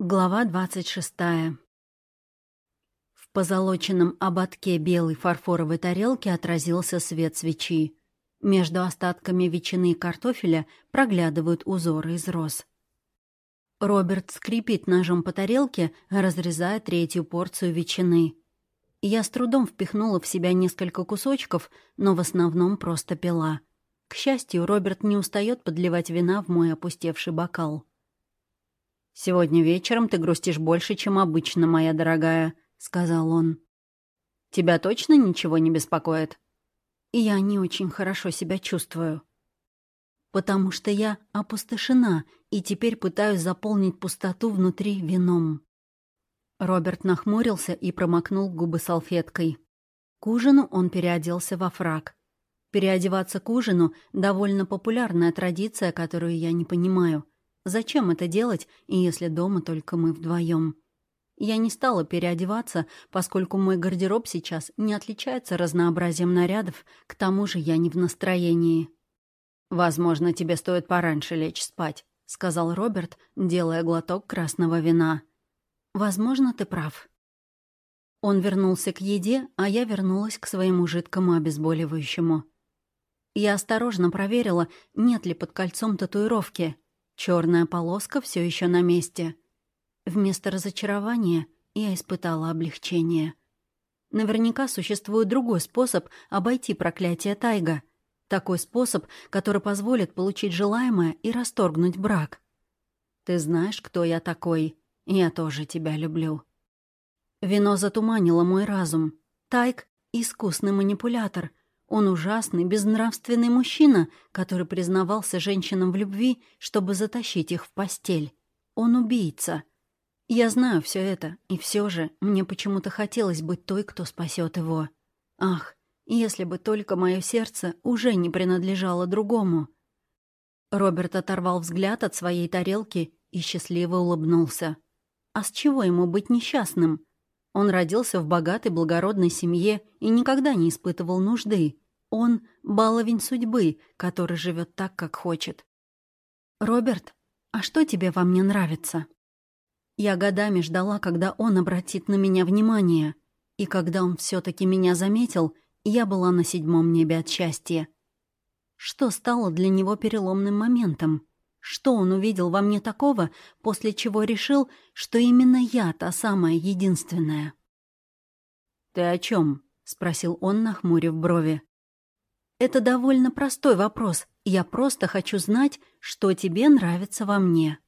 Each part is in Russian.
Глава двадцать шестая. В позолоченном ободке белой фарфоровой тарелки отразился свет свечи. Между остатками ветчины и картофеля проглядывают узоры из роз. Роберт скрипит ножом по тарелке, разрезая третью порцию ветчины. Я с трудом впихнула в себя несколько кусочков, но в основном просто пила. К счастью, Роберт не устает подливать вина в мой опустевший бокал. «Сегодня вечером ты грустишь больше, чем обычно, моя дорогая», — сказал он. «Тебя точно ничего не беспокоит?» «Я не очень хорошо себя чувствую. Потому что я опустошена и теперь пытаюсь заполнить пустоту внутри вином». Роберт нахмурился и промокнул губы салфеткой. К ужину он переоделся во фраг. Переодеваться к ужину — довольно популярная традиция, которую я не понимаю — Зачем это делать, если дома только мы вдвоем? Я не стала переодеваться, поскольку мой гардероб сейчас не отличается разнообразием нарядов, к тому же я не в настроении. «Возможно, тебе стоит пораньше лечь спать», — сказал Роберт, делая глоток красного вина. «Возможно, ты прав». Он вернулся к еде, а я вернулась к своему жидкому обезболивающему. Я осторожно проверила, нет ли под кольцом татуировки — Черная полоска все еще на месте. Вместо разочарования я испытала облегчение. Наверняка существует другой способ обойти проклятие Тайга. Такой способ, который позволит получить желаемое и расторгнуть брак. Ты знаешь, кто я такой. Я тоже тебя люблю. Вино затуманило мой разум. Тайг — искусный манипулятор, он ужасный, безнравственный мужчина, который признавался женщинам в любви, чтобы затащить их в постель. Он убийца. Я знаю все это, и все же мне почему-то хотелось быть той, кто спасет его. Ах, если бы только мое сердце уже не принадлежало другому. Роберт оторвал взгляд от своей тарелки и счастливо улыбнулся. А с чего ему быть несчастным? Он родился в богатой благородной семье и никогда не испытывал нужды. Он — баловень судьбы, который живет так, как хочет. «Роберт, а что тебе во мне нравится?» Я годами ждала, когда он обратит на меня внимание. И когда он все таки меня заметил, я была на седьмом небе от счастья. Что стало для него переломным моментом? Что он увидел во мне такого, после чего решил, что именно я та самая единственная? «Ты о чем? спросил он, нахмурив брови. «Это довольно простой вопрос. Я просто хочу знать, что тебе нравится во мне».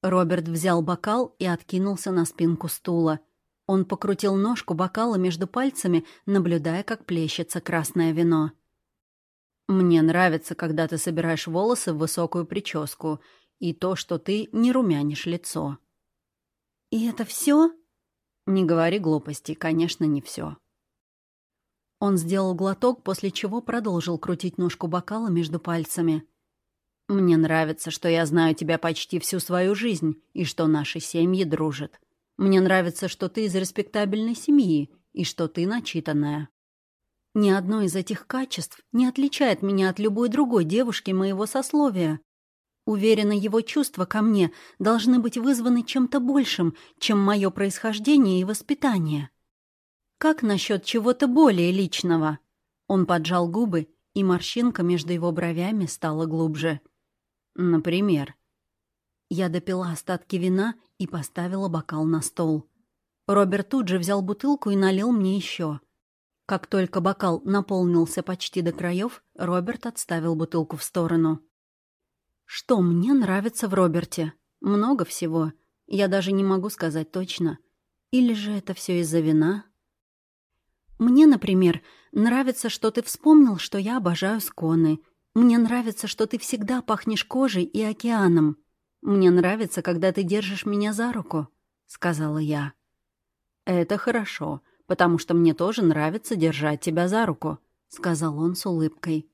Роберт взял бокал и откинулся на спинку стула. Он покрутил ножку бокала между пальцами, наблюдая, как плещется красное вино. «Мне нравится, когда ты собираешь волосы в высокую прическу, и то, что ты не румянишь лицо». «И это все? «Не говори глупостей, конечно, не все. Он сделал глоток, после чего продолжил крутить ножку бокала между пальцами. «Мне нравится, что я знаю тебя почти всю свою жизнь и что наши семьи дружат. Мне нравится, что ты из респектабельной семьи и что ты начитанная». Ни одно из этих качеств не отличает меня от любой другой девушки моего сословия. Уверена, его чувства ко мне должны быть вызваны чем-то большим, чем мое происхождение и воспитание. Как насчет чего-то более личного? Он поджал губы, и морщинка между его бровями стала глубже. Например. Я допила остатки вина и поставила бокал на стол. Роберт тут же взял бутылку и налил мне еще. Как только бокал наполнился почти до краев, Роберт отставил бутылку в сторону. Что мне нравится в Роберте? Много всего. Я даже не могу сказать точно. Или же это все из-за вина? Мне, например, нравится, что ты вспомнил, что я обожаю сконы. Мне нравится, что ты всегда пахнешь кожей и океаном. Мне нравится, когда ты держишь меня за руку», — сказала я. «Это хорошо, потому что мне тоже нравится держать тебя за руку», — сказал он с улыбкой.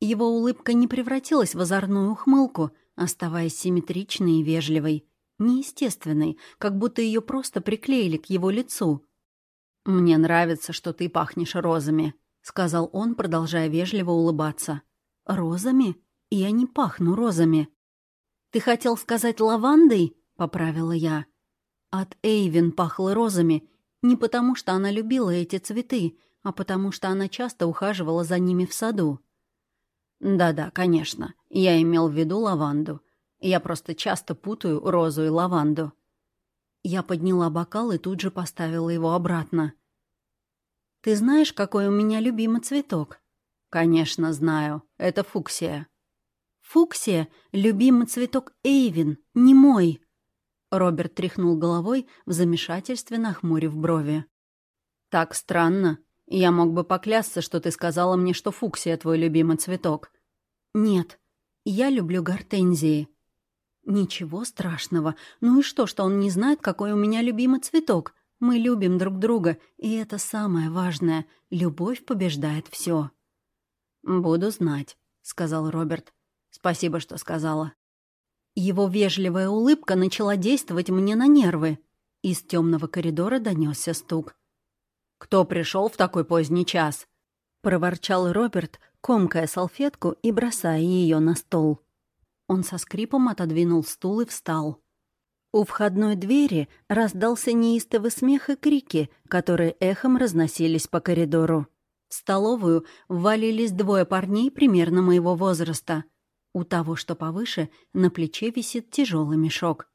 Его улыбка не превратилась в озорную ухмылку, оставаясь симметричной и вежливой, неестественной, как будто ее просто приклеили к его лицу. «Мне нравится, что ты пахнешь розами», — сказал он, продолжая вежливо улыбаться. «Розами? Я не пахну розами». «Ты хотел сказать лавандой?» — поправила я. От Эйвин пахло розами не потому, что она любила эти цветы, а потому что она часто ухаживала за ними в саду. «Да-да, конечно. Я имел в виду лаванду. Я просто часто путаю розу и лаванду». Я подняла бокал и тут же поставила его обратно. «Ты знаешь, какой у меня любимый цветок?» «Конечно, знаю. Это фуксия». «Фуксия — любимый цветок Эйвин, не мой». Роберт тряхнул головой в замешательстве, нахмурив брови. «Так странно. Я мог бы поклясться, что ты сказала мне, что фуксия — твой любимый цветок». «Нет, я люблю гортензии». «Ничего страшного. Ну и что, что он не знает, какой у меня любимый цветок? Мы любим друг друга, и это самое важное. Любовь побеждает все. «Буду знать», — сказал Роберт. «Спасибо, что сказала». Его вежливая улыбка начала действовать мне на нервы. Из темного коридора донесся стук. «Кто пришел в такой поздний час?» — проворчал Роберт, комкая салфетку и бросая ее на стол. Он со скрипом отодвинул стул и встал. У входной двери раздался неистовый смех и крики, которые эхом разносились по коридору. В столовую ввалились двое парней примерно моего возраста — у того, что повыше, на плече висит тяжелый мешок.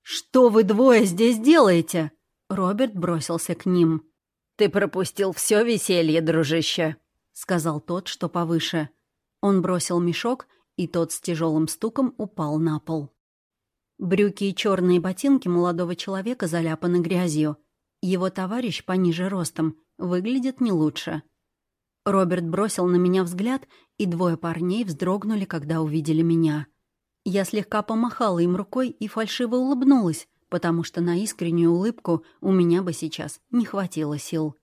«Что вы двое здесь делаете?» Роберт бросился к ним. «Ты пропустил все веселье, дружище», — сказал тот, что повыше. Он бросил мешок, и тот с тяжелым стуком упал на пол. Брюки и черные ботинки молодого человека заляпаны грязью. Его товарищ пониже ростом выглядит не лучше. Роберт бросил на меня взгляд, и двое парней вздрогнули, когда увидели меня. Я слегка помахала им рукой и фальшиво улыбнулась, потому что на искреннюю улыбку у меня бы сейчас не хватило сил.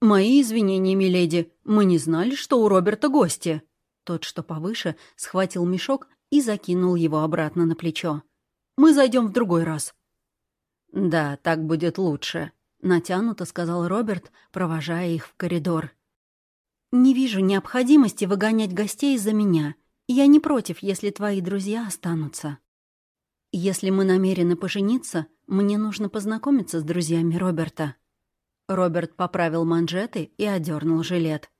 «Мои извинения, миледи, мы не знали, что у Роберта гости». Тот, что повыше, схватил мешок и закинул его обратно на плечо. «Мы зайдем в другой раз». «Да, так будет лучше», — натянуто сказал Роберт, провожая их в коридор. «Не вижу необходимости выгонять гостей из-за меня. Я не против, если твои друзья останутся. Если мы намерены пожениться, мне нужно познакомиться с друзьями Роберта». Роберт поправил манжеты и одернул жилет.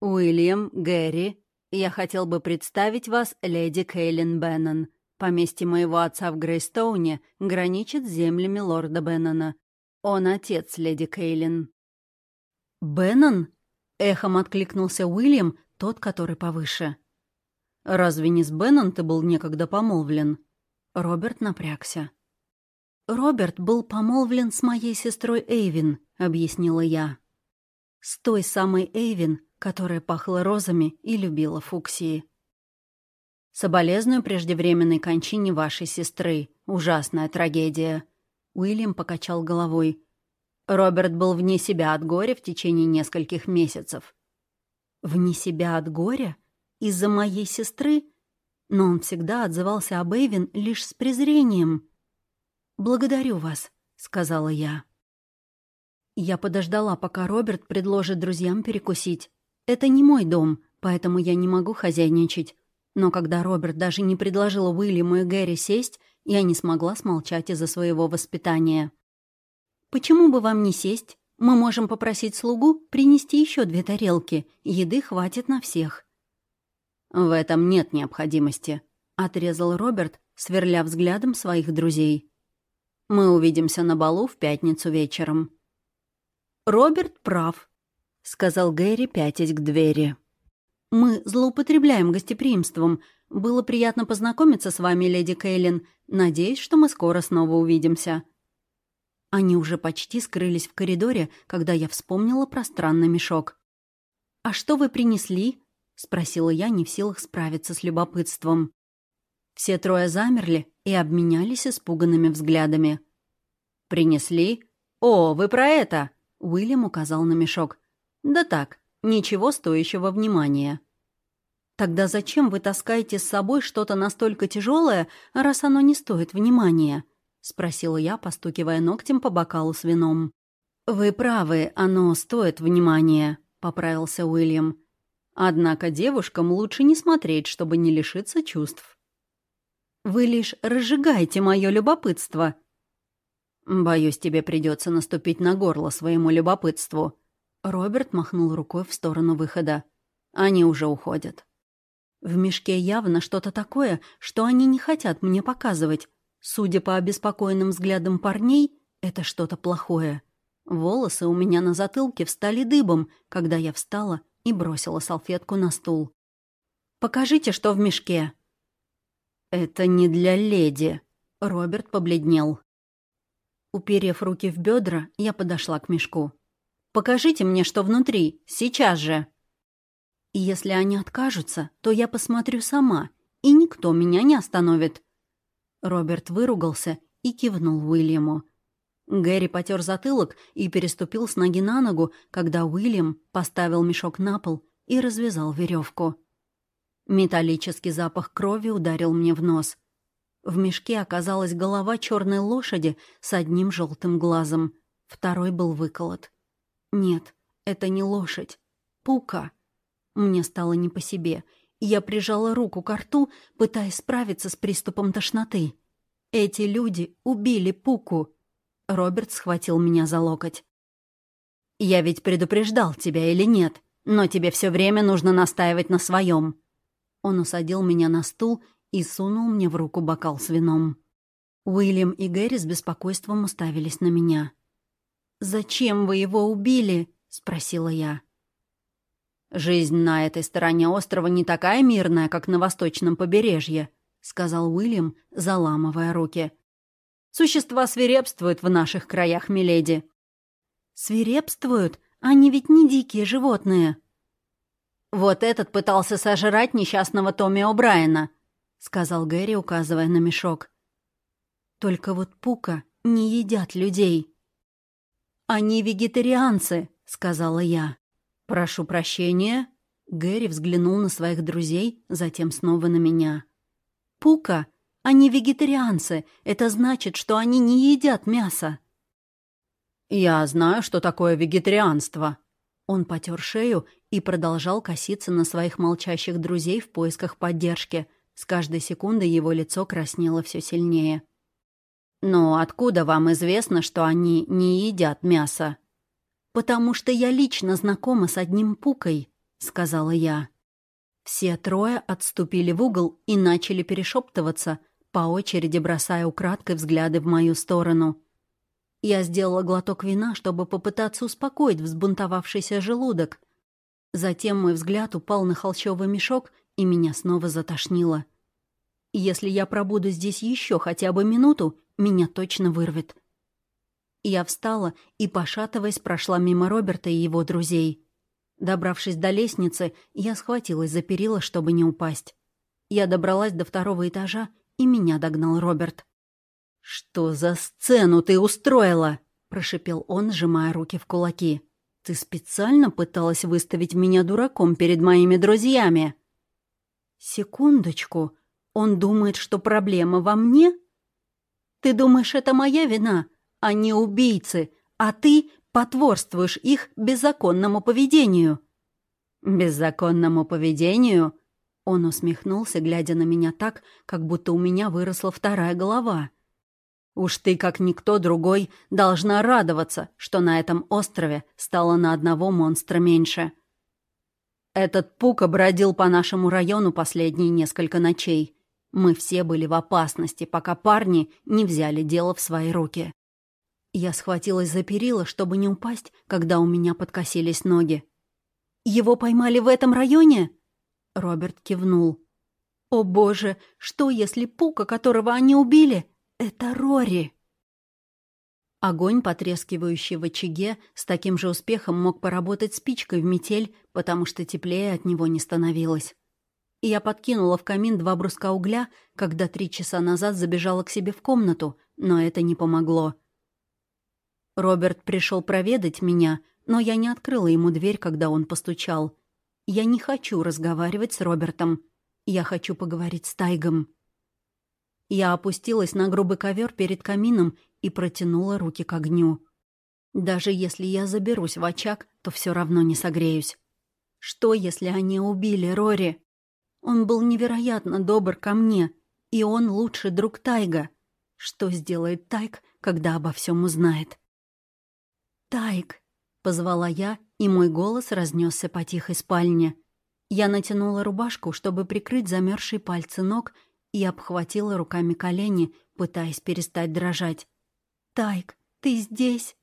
«Уильям, Гэри, я хотел бы представить вас леди Кейлин Беннон. Поместье моего отца в Грейстоуне граничит с землями лорда Беннона. Он отец леди Кейлин». «Беннон?» Эхом откликнулся Уильям, тот, который повыше. «Разве не с Беннон ты был некогда помолвлен?» Роберт напрягся. «Роберт был помолвлен с моей сестрой Эйвин», — объяснила я. «С той самой Эйвин, которая пахла розами и любила фуксии». «Соболезную преждевременной кончине вашей сестры. Ужасная трагедия». Уильям покачал головой. Роберт был вне себя от горя в течение нескольких месяцев. Вне себя от горя? Из-за моей сестры? Но он всегда отзывался об Эйвин лишь с презрением. «Благодарю вас», — сказала я. Я подождала, пока Роберт предложит друзьям перекусить. Это не мой дом, поэтому я не могу хозяйничать. Но когда Роберт даже не предложил Уильяму и Гэри сесть, я не смогла смолчать из-за своего воспитания. «Почему бы вам не сесть? Мы можем попросить слугу принести еще две тарелки. Еды хватит на всех». «В этом нет необходимости», — отрезал Роберт, сверля взглядом своих друзей. «Мы увидимся на балу в пятницу вечером». «Роберт прав», — сказал Гэри, пятясь к двери. «Мы злоупотребляем гостеприимством. Было приятно познакомиться с вами, леди Кейлин. Надеюсь, что мы скоро снова увидимся. Они уже почти скрылись в коридоре, когда я вспомнила про странный мешок. «А что вы принесли?» — спросила я, не в силах справиться с любопытством. Все трое замерли и обменялись испуганными взглядами. «Принесли? О, вы про это!» — Уильям указал на мешок. «Да так, ничего стоящего внимания». «Тогда зачем вы таскаете с собой что-то настолько тяжелое, раз оно не стоит внимания?» — спросила я, постукивая ногтем по бокалу с вином. «Вы правы, оно стоит внимания», — поправился Уильям. «Однако девушкам лучше не смотреть, чтобы не лишиться чувств». Вы лишь разжигаете мое любопытство». «Боюсь, тебе придется наступить на горло своему любопытству». Роберт махнул рукой в сторону выхода. «Они уже уходят». В мешке явно что-то такое, что они не хотят мне показывать. Судя по обеспокоенным взглядам парней, это что-то плохое. Волосы у меня на затылке встали дыбом, когда я встала и бросила салфетку на стул. «Покажите, что в мешке». «Это не для леди», — Роберт побледнел. Уперев руки в бедра, я подошла к мешку. «Покажите мне, что внутри, сейчас же!» И если они откажутся, то я посмотрю сама, и никто меня не остановит. Роберт выругался и кивнул Уильяму. Гэри потер затылок и переступил с ноги на ногу, когда Уильям поставил мешок на пол и развязал веревку. Металлический запах крови ударил мне в нос. В мешке оказалась голова черной лошади с одним желтым глазом. Второй был выколот. Нет, это не лошадь. Пука. Мне стало не по себе. Я прижала руку к рту, пытаясь справиться с приступом тошноты. Эти люди убили Пуку. Роберт схватил меня за локоть. «Я ведь предупреждал тебя или нет, но тебе все время нужно настаивать на своем. Он усадил меня на стул и сунул мне в руку бокал с вином. Уильям и Гэри с беспокойством уставились на меня. «Зачем вы его убили?» — спросила я. «Жизнь на этой стороне острова не такая мирная, как на восточном побережье», — сказал Уильям, заламывая руки. «Существа свирепствуют в наших краях, миледи». «Свирепствуют? Они ведь не дикие животные». «Вот этот пытался сожрать несчастного Томми О'Брайена», — сказал Гэри, указывая на мешок. «Только вот Пука не едят людей». «Они вегетарианцы», — сказала я. «Прошу прощения». Гэри взглянул на своих друзей, затем снова на меня. «Пука, они вегетарианцы. Это значит, что они не едят мясо». «Я знаю, что такое вегетарианство». Он потер шею и продолжал коситься на своих молчащих друзей в поисках поддержки. С каждой секундой его лицо краснело все сильнее. «Но откуда вам известно, что они не едят мясо?» «Потому что я лично знакома с одним пукой», — сказала я. Все трое отступили в угол и начали перешептываться, по очереди бросая украдкой взгляды в мою сторону. Я сделала глоток вина, чтобы попытаться успокоить взбунтовавшийся желудок. Затем мой взгляд упал на холщовый мешок, и меня снова затошнило. Если я пробуду здесь еще хотя бы минуту, меня точно вырвет. Я встала и, пошатываясь, прошла мимо Роберта и его друзей. Добравшись до лестницы, я схватилась за перила, чтобы не упасть. Я добралась до второго этажа, и меня догнал Роберт. «Что за сцену ты устроила?» — прошипел он, сжимая руки в кулаки. «Ты специально пыталась выставить меня дураком перед моими друзьями?» «Секундочку. Он думает, что проблема во мне?» «Ты думаешь, это моя вина? Они убийцы, а ты потворствуешь их беззаконному поведению». «Беззаконному поведению?» Он усмехнулся, глядя на меня так, как будто у меня выросла вторая голова. «Уж ты, как никто другой, должна радоваться, что на этом острове стало на одного монстра меньше. Этот Пука бродил по нашему району последние несколько ночей. Мы все были в опасности, пока парни не взяли дело в свои руки. Я схватилась за перила, чтобы не упасть, когда у меня подкосились ноги. «Его поймали в этом районе?» Роберт кивнул. «О боже, что если Пука, которого они убили, это Рори?» Огонь, потрескивающий в очаге, с таким же успехом мог поработать спичкой в метель, потому что теплее от него не становилось. Я подкинула в камин два бруска угля, когда три часа назад забежала к себе в комнату, но это не помогло. Роберт пришел проведать меня, но я не открыла ему дверь, когда он постучал. Я не хочу разговаривать с Робертом. Я хочу поговорить с Тайгом. Я опустилась на грубый ковер перед камином и протянула руки к огню. Даже если я заберусь в очаг, то все равно не согреюсь. Что, если они убили Рори? Он был невероятно добр ко мне. И он лучший друг Тайга. Что сделает Тайг, когда обо всем узнает? «Тайг!» — позвала я, и мой голос разнесся по тихой спальне. Я натянула рубашку, чтобы прикрыть замерзшие пальцы ног, и обхватила руками колени, пытаясь перестать дрожать. «Тайк, ты здесь?»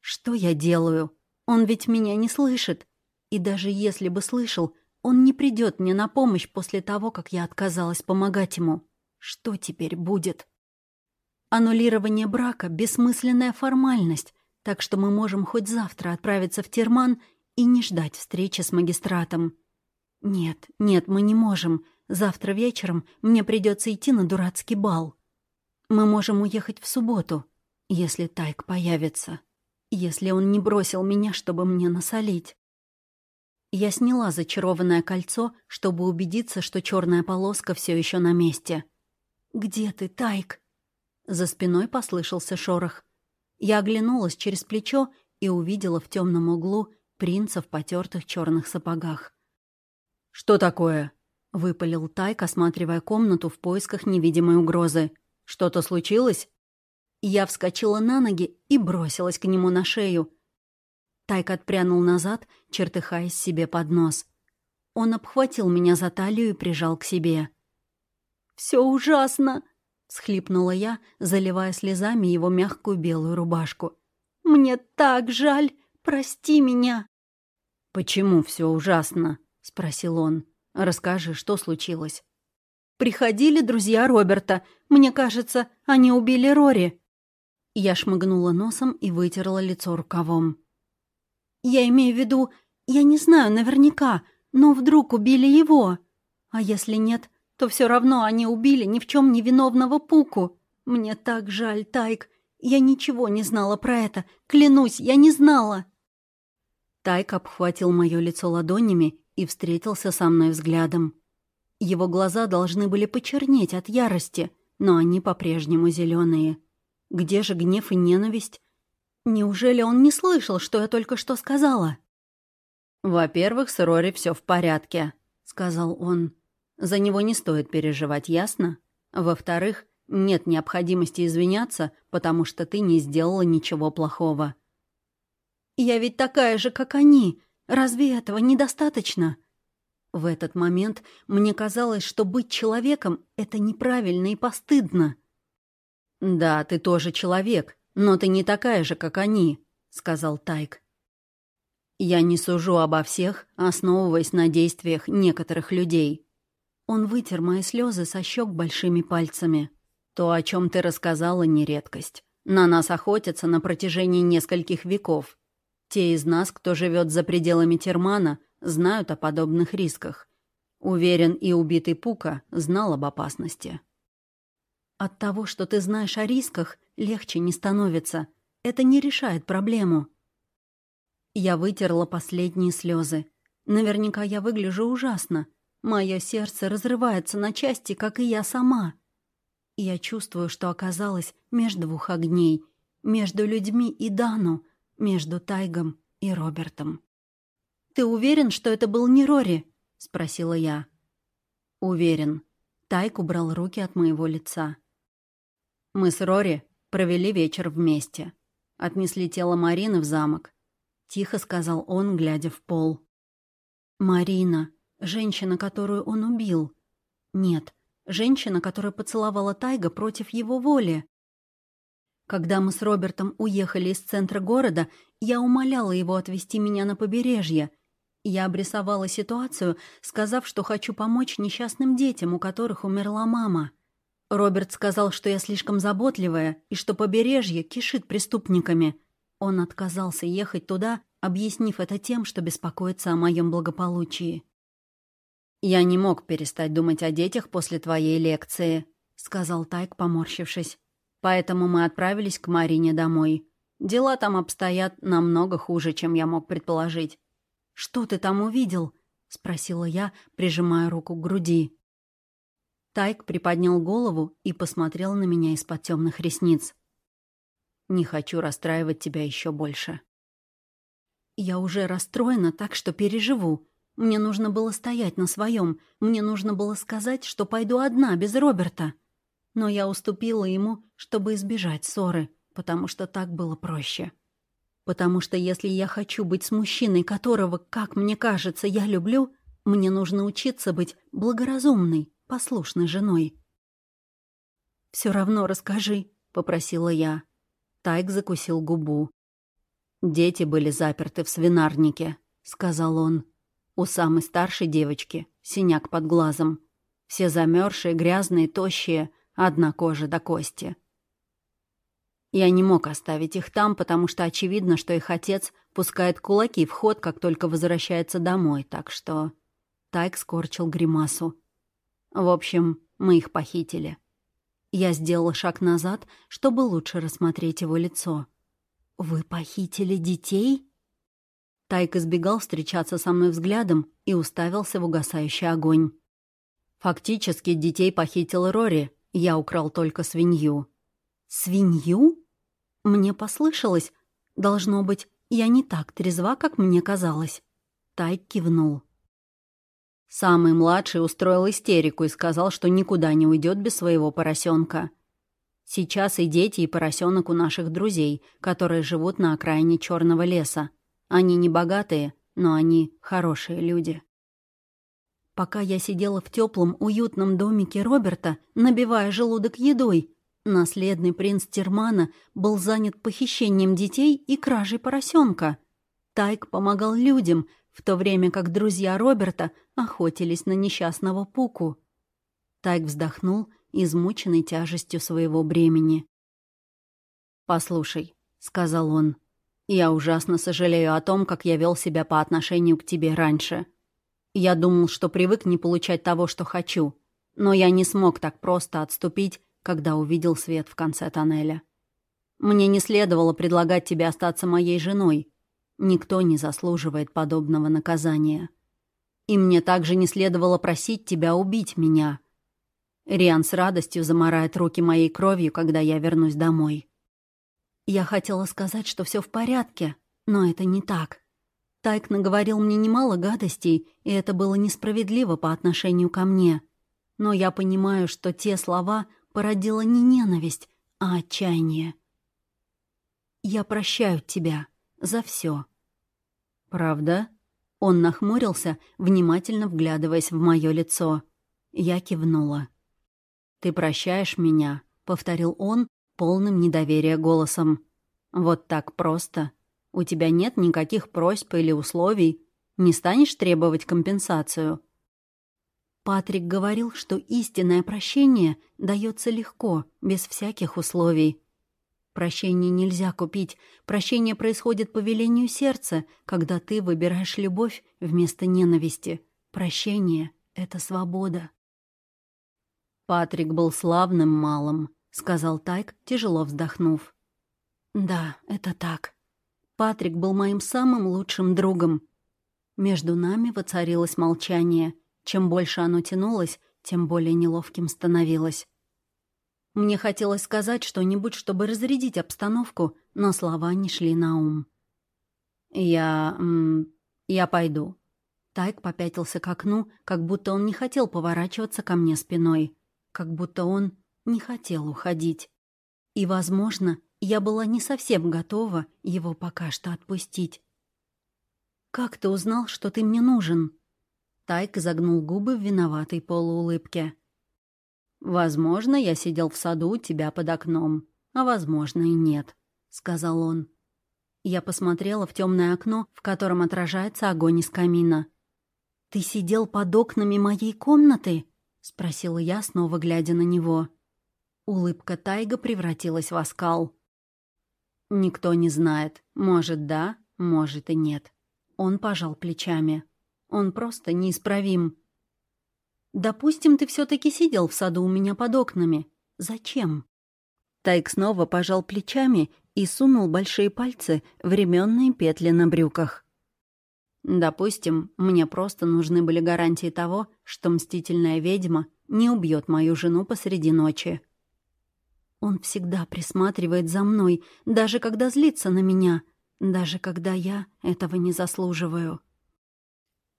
«Что я делаю? Он ведь меня не слышит. И даже если бы слышал, он не придет мне на помощь после того, как я отказалась помогать ему. Что теперь будет?» Аннулирование брака — бессмысленная формальность, так что мы можем хоть завтра отправиться в Терман и не ждать встречи с магистратом. Нет, нет, мы не можем. Завтра вечером мне придется идти на дурацкий бал. Мы можем уехать в субботу, если Тайк появится. Если он не бросил меня, чтобы мне насолить. Я сняла зачарованное кольцо, чтобы убедиться, что черная полоска все еще на месте. «Где ты, Тайк?» За спиной послышался шорох. Я оглянулась через плечо и увидела в темном углу принца в потертых черных сапогах. «Что такое?» — выпалил Тайк, осматривая комнату в поисках невидимой угрозы. «Что-то случилось?» Я вскочила на ноги и бросилась к нему на шею. Тайк отпрянул назад, чертыхаясь себе под нос. Он обхватил меня за талию и прижал к себе. «Все ужасно!» — схлипнула я, заливая слезами его мягкую белую рубашку. «Мне так жаль! Прости меня!» «Почему все ужасно?» — спросил он. «Расскажи, что случилось?» «Приходили друзья Роберта. Мне кажется, они убили Рори». Я шмыгнула носом и вытерла лицо рукавом. «Я имею в виду, я не знаю наверняка, но вдруг убили его. А если нет, то все равно они убили ни в чем не виновного Пуку. Мне так жаль, Тайк. Я ничего не знала про это. Клянусь, я не знала». Тайк обхватил мое лицо ладонями и встретился со мной взглядом. Его глаза должны были почернеть от ярости, но они по-прежнему зеленые. Где же гнев и ненависть? Неужели он не слышал, что я только что сказала? «Во-первых, с Рори все в порядке», — сказал он. «За него не стоит переживать, ясно? Во-вторых, нет необходимости извиняться, потому что ты не сделала ничего плохого». «Я ведь такая же, как они. Разве этого недостаточно? В этот момент мне казалось, что быть человеком — это неправильно и постыдно. «Да, ты тоже человек, но ты не такая же, как они», — сказал Тайк. «Я не сужу обо всех, основываясь на действиях некоторых людей». Он вытер мои слезы со щек большими пальцами. «То, о чем ты рассказала, не редкость. На нас охотятся на протяжении нескольких веков. Те из нас, кто живет за пределами Термана, знают о подобных рисках. Уверен, и убитый Пука знал об опасности. От того, что ты знаешь о рисках, легче не становится. Это не решает проблему. Я вытерла последние слезы. Наверняка я выгляжу ужасно. Мое сердце разрывается на части, как и я сама. Я чувствую, что оказалась между двух огней. Между людьми и Дану — между Тайгом и Робертом. «Ты уверен, что это был не Рори?» — спросила я. «Уверен». Тайк убрал руки от моего лица. «Мы с Рори провели вечер вместе. Отнесли тело Марины в замок», — тихо сказал он, глядя в пол. «Марина, женщина, которую он убил. Нет, женщина, которая поцеловала Тайга против его воли. Когда мы с Робертом уехали из центра города, я умоляла его отвезти меня на побережье. Я обрисовала ситуацию, сказав, что хочу помочь несчастным детям, у которых умерла мама. Роберт сказал, что я слишком заботливая и что побережье кишит преступниками. Он отказался ехать туда, объяснив это тем, что беспокоится о моем благополучии. «Я не мог перестать думать о детях после твоей лекции», — сказал Тайк, поморщившись. Поэтому мы отправились к Марине домой. Дела там обстоят намного хуже, чем я мог предположить. «Что ты там увидел?» — спросила я, прижимая руку к груди. Тайк приподнял голову и посмотрел на меня из-под темных ресниц. «Не хочу расстраивать тебя еще больше». «Я уже расстроена, так что переживу. Мне нужно было стоять на своем, мне нужно было сказать, что пойду одна, без Роберта. Но я уступила ему, чтобы избежать ссоры, потому что так было проще. Потому что если я хочу быть с мужчиной, которого, как мне кажется, я люблю, мне нужно учиться быть благоразумной, послушной женой. «Все равно расскажи», — попросила я. Тайк закусил губу. «Дети были заперты в свинарнике», — сказал он. У самой старшей девочки синяк под глазом. Все замерзшие, грязные, тощие, одна кожа до кости. Я не мог оставить их там, потому что очевидно, что их отец пускает кулаки в ход, как только возвращается домой, так что... Тайк скорчил гримасу. В общем, мы их похитили. Я сделала шаг назад, чтобы лучше рассмотреть его лицо. «Вы похитили детей?» Тайк избегал встречаться со мной взглядом и уставился в угасающий огонь. Фактически детей похитил Рори, я украл только свинью. «Свинью?» Мне послышалось. Должно быть, я не так трезва, как мне казалось. Тайк кивнул. Самый младший устроил истерику и сказал, что никуда не уйдет без своего поросенка. Сейчас и дети, и поросенок у наших друзей, которые живут на окраине черного леса. Они не богатые, но они хорошие люди. Пока я сидела в теплом, уютном домике Роберта, набивая желудок едой, наследный принц Термана был занят похищением детей и кражей поросенка. Тайк помогал людям, в то время как друзья Роберта охотились на несчастного Пуку. Тайк вздохнул, измученный тяжестью своего бремени. «Послушай», — сказал он, я ужасно сожалею о том, как я вел себя по отношению к тебе раньше. Я думал, что привык не получать того, что хочу, но я не смог так просто отступить, когда увидел свет в конце тоннеля. Мне не следовало предлагать тебе остаться моей женой. Никто не заслуживает подобного наказания. И мне также не следовало просить тебя убить меня. Риан с радостью замарает руки моей кровью, когда я вернусь домой. Я хотела сказать, что все в порядке, но это не так. Тайк наговорил мне немало гадостей, и это было несправедливо по отношению ко мне. Но я понимаю, что те слова породила не ненависть, а отчаяние. Я прощаю тебя за все. Правда? Он нахмурился, внимательно вглядываясь в мое лицо. Я кивнула. «Ты прощаешь меня?» — повторил он, полным недоверия голосом. «Вот так просто. У тебя нет никаких просьб или условий. Не станешь требовать компенсацию?» Патрик говорил, что истинное прощение дается легко, без всяких условий. Прощение нельзя купить. Прощение происходит по велению сердца, когда ты выбираешь любовь вместо ненависти. Прощение — это свобода. Патрик был славным малым. — сказал Тайк, тяжело вздохнув. «Да, это так. Патрик был моим самым лучшим другом. Между нами воцарилось молчание. Чем больше оно тянулось, тем более неловким становилось. Мне хотелось сказать что-нибудь, чтобы разрядить обстановку, но слова не шли на ум. «Я... Я пойду». Тайк попятился к окну, как будто он не хотел поворачиваться ко мне спиной. Как будто он не хотел уходить. И, возможно, я была не совсем готова его пока что отпустить. «Как ты узнал, что ты мне нужен?» Тайк загнул губы в виноватой полуулыбке. «Возможно, я сидел в саду у тебя под окном, а возможно и нет», — сказал он. Я посмотрела в темное окно, в котором отражается огонь из камина. «Ты сидел под окнами моей комнаты?» — спросила я, снова глядя на него. Улыбка Тайга превратилась в оскал. «Никто не знает. Может, да, может и нет». Он пожал плечами. «Он просто неисправим». «Допустим, ты все таки сидел в саду у меня под окнами. Зачем?» Тайг снова пожал плечами и сунул большие пальцы в ременные петли на брюках. «Допустим, мне просто нужны были гарантии того, что мстительная ведьма не убьет мою жену посреди ночи». Он всегда присматривает за мной, даже когда злится на меня, даже когда я этого не заслуживаю.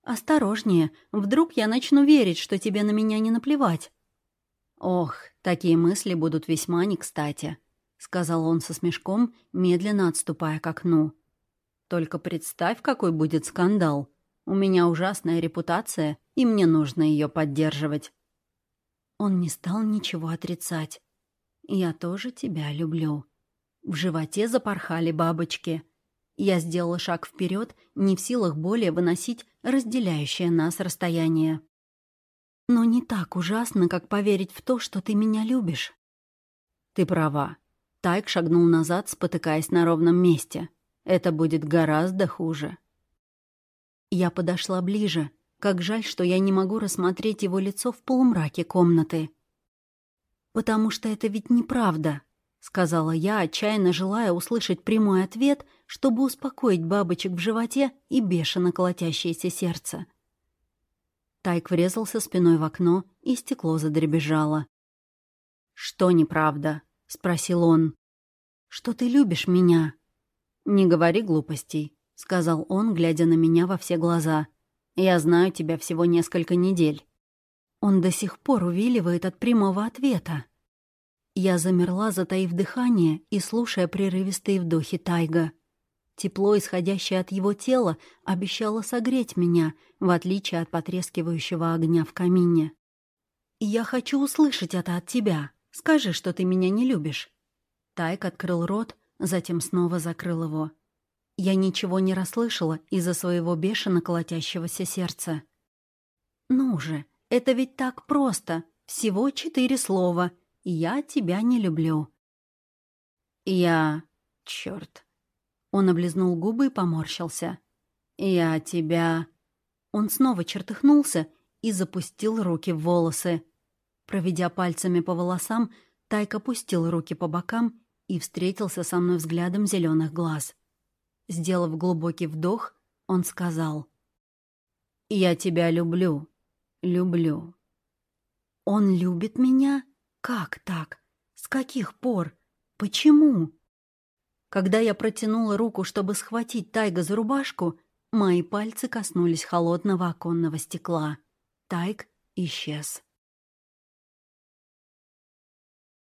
«Осторожнее, вдруг я начну верить, что тебе на меня не наплевать». «Ох, такие мысли будут весьма не кстати», — сказал он со смешком, медленно отступая к окну. «Только представь, какой будет скандал. У меня ужасная репутация, и мне нужно ее поддерживать». Он не стал ничего отрицать. «Я тоже тебя люблю». В животе запорхали бабочки. Я сделала шаг вперед, не в силах более выносить разделяющее нас расстояние. «Но не так ужасно, как поверить в то, что ты меня любишь». «Ты права». Тайк шагнул назад, спотыкаясь на ровном месте. «Это будет гораздо хуже». Я подошла ближе. Как жаль, что я не могу рассмотреть его лицо в полумраке комнаты. «Потому что это ведь неправда», — сказала я, отчаянно желая услышать прямой ответ, чтобы успокоить бабочек в животе и бешено колотящееся сердце. Тайк врезался спиной в окно, и стекло задребезжало. «Что неправда?» — спросил он. «Что ты любишь меня?» «Не говори глупостей», — сказал он, глядя на меня во все глаза. «Я знаю тебя всего несколько недель». Он до сих пор увиливает от прямого ответа. Я замерла, затаив дыхание и слушая прерывистые вдохи Тайга. Тепло, исходящее от его тела, обещало согреть меня, в отличие от потрескивающего огня в камине. «Я хочу услышать это от тебя. Скажи, что ты меня не любишь». Тайк открыл рот, затем снова закрыл его. Я ничего не расслышала из-за своего бешено колотящегося сердца. «Ну же, это ведь так просто. Всего четыре слова. Я тебя не люблю». «Я... Чёрт». Он облизнул губы и поморщился. «Я тебя...» Он снова чертыхнулся и запустил руки в волосы. Проведя пальцами по волосам, Тайк опустил руки по бокам и встретился со мной взглядом зеленых глаз. Сделав глубокий вдох, он сказал. «Я тебя люблю. Люблю». «Он любит меня? Как так? С каких пор? Почему?» Когда я протянула руку, чтобы схватить Тайга за рубашку, мои пальцы коснулись холодного оконного стекла. Тайг исчез.